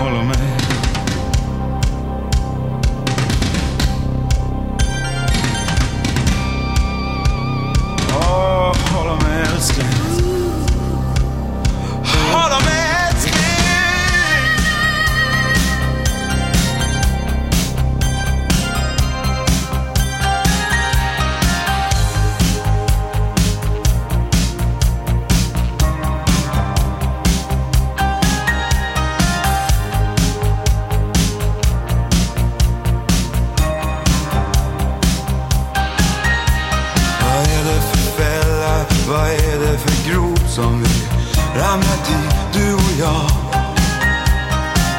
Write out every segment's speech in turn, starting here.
follow me. Som vi ramlat i, du och jag?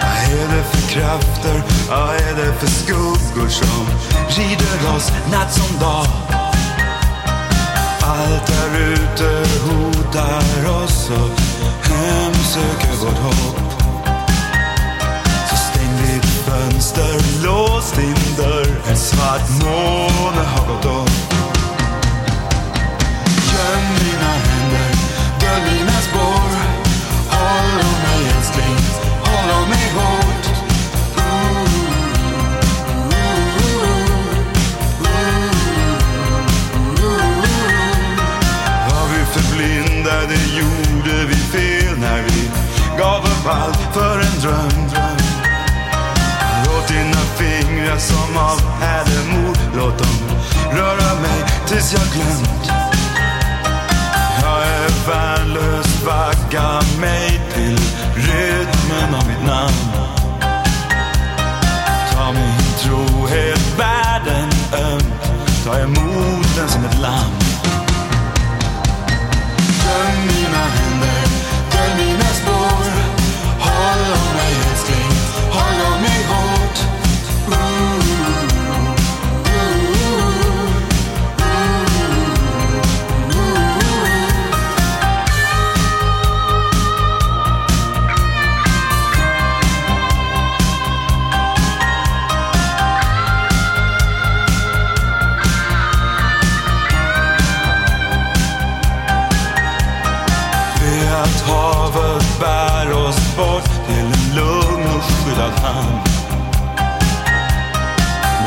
Vad är det för krafter, vad är det för skuggor som rider oss natt som dag? Allt där ute hotar oss och hemsöker vårt hopp. Så stäng ditt fönster, lås din dörr, en svart måne har gått upp. Det gjorde vi fel när vi gav upp allt för en dröm Låt dina fingrar som av mod, låt dem röra mig tills jag glömt. Havet bär oss bort till en lugn och skyddad hamn.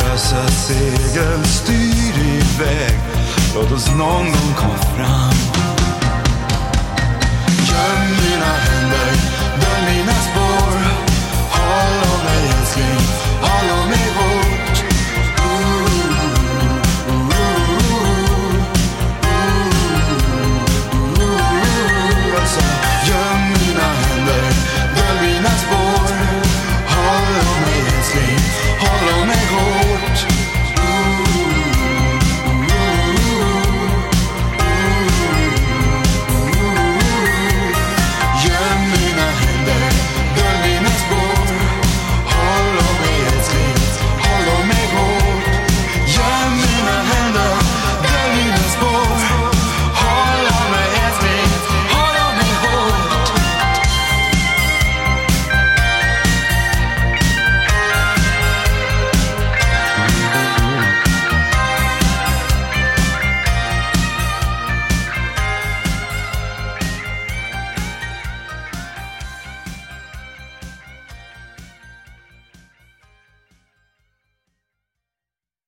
Lösa segel styr iväg, låt oss någon gång komma fram. Göm dina händer,